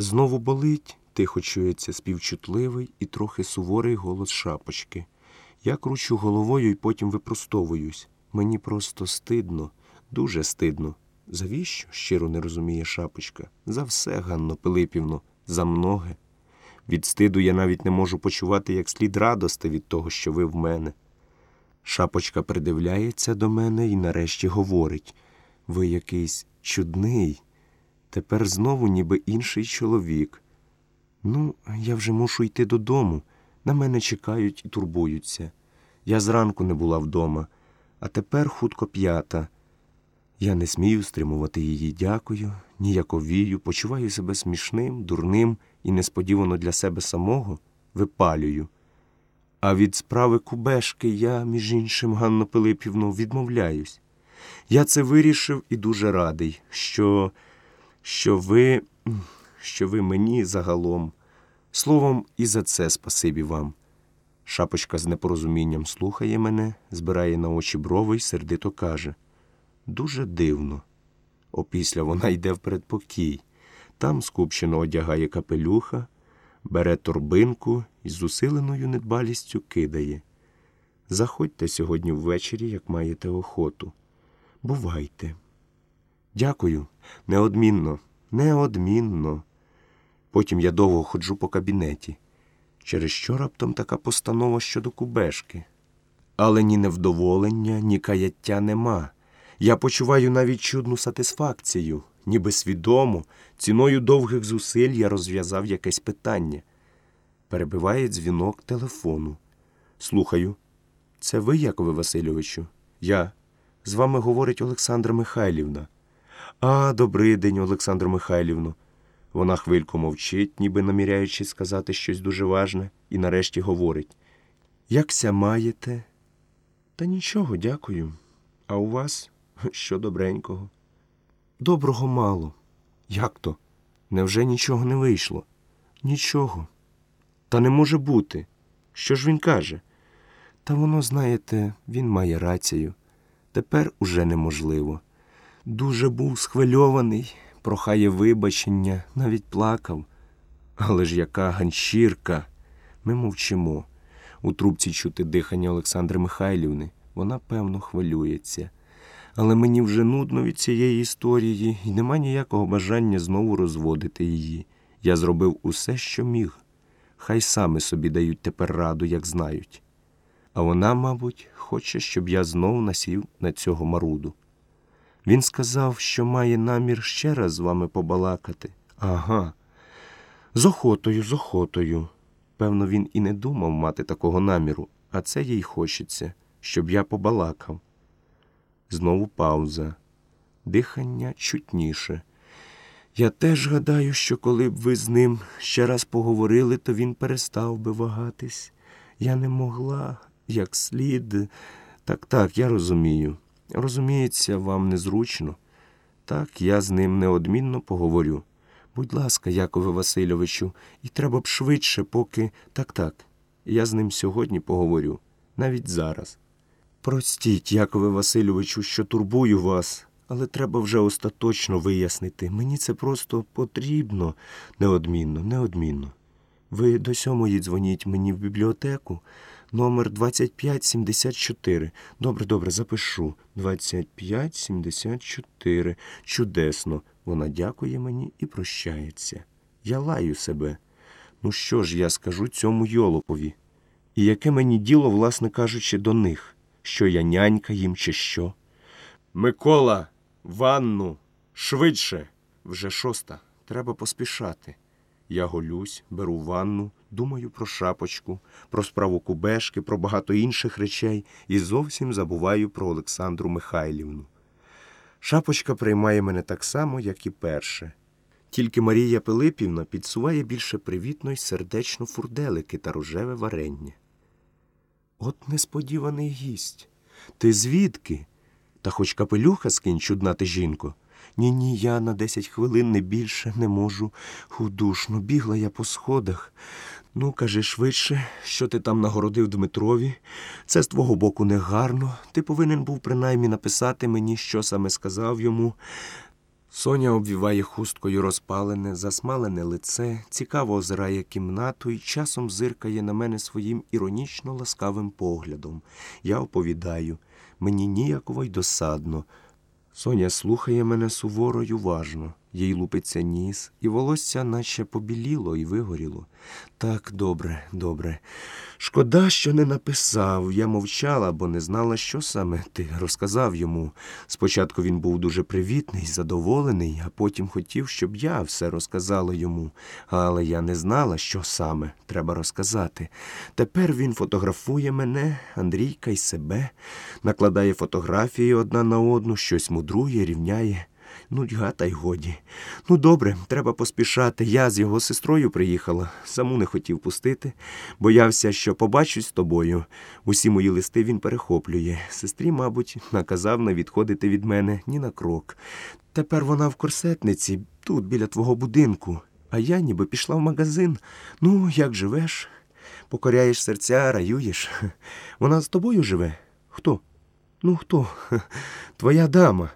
Знову болить, тихо чується співчутливий і трохи суворий голос шапочки. Я кручу головою і потім випростовуюсь. Мені просто стидно, дуже стидно. Завіщо? щиро не розуміє шапочка. За все, Ганно Пилипівно, за многе. Від стиду я навіть не можу почувати як слід радости від того, що ви в мене. Шапочка придивляється до мене і нарешті говорить ви якийсь чудний. Тепер знову ніби інший чоловік. Ну, я вже мушу йти додому. На мене чекають і турбуються. Я зранку не була вдома, а тепер хутко п'ята. Я не смію стримувати її, дякую, ніяковію, почуваю себе смішним, дурним і несподівано для себе самого випалюю. А від справи кубешки я, між іншим, Ганно Пилипівно, відмовляюсь. Я це вирішив і дуже радий, що, що ви, що ви мені загалом. Словом, і за це спасибі вам. Шапочка з непорозумінням слухає мене, збирає на очі брови й сердито каже Дуже дивно. Опісля вона йде в передпокій. Там скупчено одягає капелюха, бере торбинку і з усиленою недбалістю кидає. Заходьте сьогодні ввечері, як маєте охоту. Бувайте. Дякую, неодмінно, неодмінно. Потім я довго ходжу по кабінеті, через що раптом така постанова щодо кубешки. Але ні невдоволення, ні каяття нема. Я почуваю навіть чудну сатисфакцію, ніби свідомо, ціною довгих зусиль я розв'язав якесь питання. Перебиває дзвінок телефону. Слухаю. Це ви, Якове Васильовичу? Я. З вами говорить Олександра Михайлівна. А, добрий день, Олександро Михайлівно. Вона хвильку мовчить, ніби наміряючись сказати щось дуже важне, і нарешті говорить. Якся маєте? Та нічого, дякую. А у вас що добренького? Доброго мало. Як то? Невже нічого не вийшло? Нічого. Та не може бути. Що ж він каже? Та воно, знаєте, він має рацію. Тепер уже неможливо. Дуже був схвильований, прохає вибачення, навіть плакав. Але ж яка ганчірка. Ми мовчимо. У трубці чути дихання Олександри Михайлівни. Вона, певно, хвилюється. Але мені вже нудно від цієї історії, і нема ніякого бажання знову розводити її. Я зробив усе, що міг. Хай саме собі дають тепер раду, як знають. А вона, мабуть, хоче, щоб я знов насів на цього маруду. Він сказав, що має намір ще раз з вами побалакати. Ага. З охотою, з охотою. Певно, він і не думав мати такого наміру, а це їй хочеться, щоб я побалакав. Знову пауза. Дихання чутніше. Я теж гадаю, що коли б ви з ним ще раз поговорили, то він перестав би вагатись. Я не могла, як слід. Так, так, я розумію. Розуміється, вам незручно. Так, я з ним неодмінно поговорю. Будь ласка, Якове Васильовичу, і треба б швидше, поки. Так, так. Я з ним сьогодні поговорю, навіть зараз. Простіть, Якове Васильовичу, що турбую вас, але треба вже остаточно вияснити. Мені це просто потрібно неодмінно, неодмінно. Ви до сьомої дзвоніть мені в бібліотеку, номер 2574. Добре, добре, запишу. 2574. Чудесно. Вона дякує мені і прощається. Я лаю себе. Ну що ж я скажу цьому йолопові? І яке мені діло, власне кажучи, до них? Що я нянька їм, чи що? Микола, ванну, швидше. Вже шоста. Треба поспішати. Я голюсь, беру ванну, думаю про шапочку, про справу кубешки, про багато інших речей і зовсім забуваю про Олександру Михайлівну. Шапочка приймає мене так само, як і перше. Тільки Марія Пилипівна підсуває більше привітно й сердечно фурделики та рожеве варення. От несподіваний гість. Ти звідки? Та хоч капелюха скинь, чудна ти жінко. Ні, ні, я на десять хвилин не більше не можу. Худушно, бігла я по сходах. Ну, кажи швидше, що ти там нагородив Дмитрові. Це з твого боку негарно. Ти повинен був принаймні написати мені, що саме сказав йому. Соня обвіває хусткою розпалене, засмалене лице, цікаво озирає кімнату і часом зиркає на мене своїм іронічно ласкавим поглядом. Я оповідаю, мені ніяково й досадно. Соня слухає мене суворо й уважно. Їй лупиться ніс, і волосся наче побіліло і вигоріло. Так, добре, добре. Шкода, що не написав. Я мовчала, бо не знала, що саме ти розказав йому. Спочатку він був дуже привітний, задоволений, а потім хотів, щоб я все розказала йому. Але я не знала, що саме треба розказати. Тепер він фотографує мене, Андрійка й себе, накладає фотографії одна на одну, щось мудрує, рівняє. Нудьга та й годі. Ну, добре, треба поспішати. Я з його сестрою приїхала, саму не хотів пустити. Боявся, що побачусь з тобою. Усі мої листи він перехоплює. Сестрі, мабуть, наказав не відходити від мене ні на крок. Тепер вона в корсетниці, тут, біля твого будинку. А я ніби пішла в магазин. Ну, як живеш? Покоряєш серця, раюєш. Вона з тобою живе? Хто? Ну, хто? Твоя дама.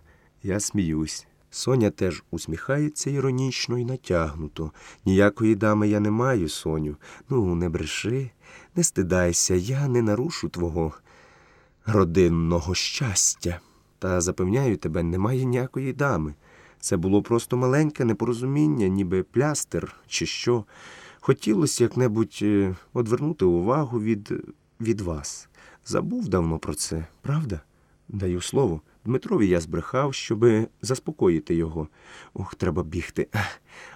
Я сміюсь. Соня теж усміхається іронічно і натягнуто. Ніякої дами я не маю, Соню. Ну, не бреши, не стидайся, я не нарушу твого родинного щастя. Та запевняю тебе, немає ніякої дами. Це було просто маленьке непорозуміння, ніби плястер чи що. Хотілося як-небудь е, одвернути увагу від, від вас. Забув давно про це, правда? Даю слово. Дмитрові я збрехав, щоби заспокоїти його. Ох, треба бігти.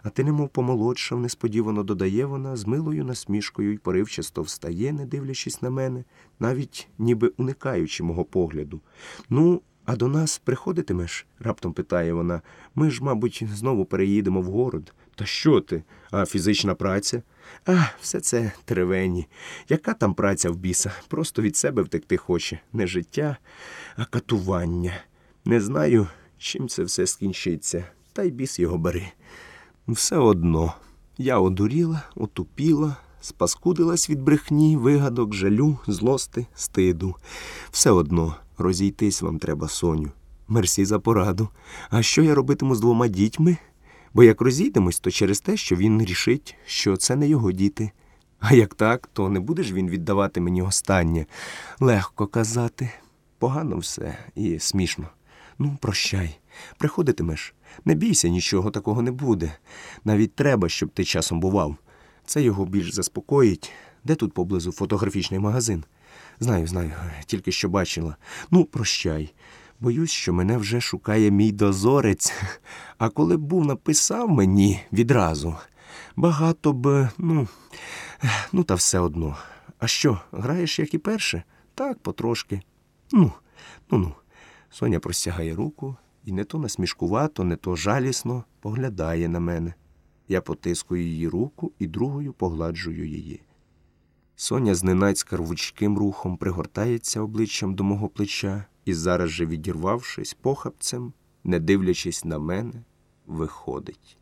А ти немов помолодшав, несподівано додає вона, з милою насмішкою й поривчасто встає, не дивлячись на мене, навіть ніби уникаючи мого погляду. Ну, а до нас приходитимеш? раптом питає вона. Ми ж, мабуть, знову переїдемо в город. Та що ти? А фізична праця? А, все це теревені. Яка там праця в біса? Просто від себе втекти хоче. Не життя, а катування. Не знаю, чим це все скінчиться, та й біс його бери. Все одно. Я одуріла, отупіла, спаскудилась від брехні, вигадок, жалю, злости, стиду. Все одно розійтись вам треба, Соню. Мерсі за пораду. А що я робитиму з двома дітьми? Бо як розійдемось, то через те, що він рішить, що це не його діти. А як так, то не буде ж він віддавати мені останнє. Легко казати. Погано все і смішно. Ну, прощай, приходитимеш. Не бійся, нічого такого не буде. Навіть треба, щоб ти часом бував. Це його більш заспокоїть. Де тут поблизу фотографічний магазин? Знаю, знаю, тільки що бачила. Ну, прощай. Боюсь, що мене вже шукає мій дозорець. А коли б був написав мені відразу, багато б, ну, ну, та все одно. А що, граєш, як і перше? Так, потрошки. Ну, ну ну. Соня простягає руку і не то насмішкувато, не то жалісно поглядає на мене. Я потискую її руку і другою погладжую її. Соня зненацька рвучким рухом пригортається обличчям до мого плеча і зараз же, відірвавшись похапцем, не дивлячись на мене, виходить.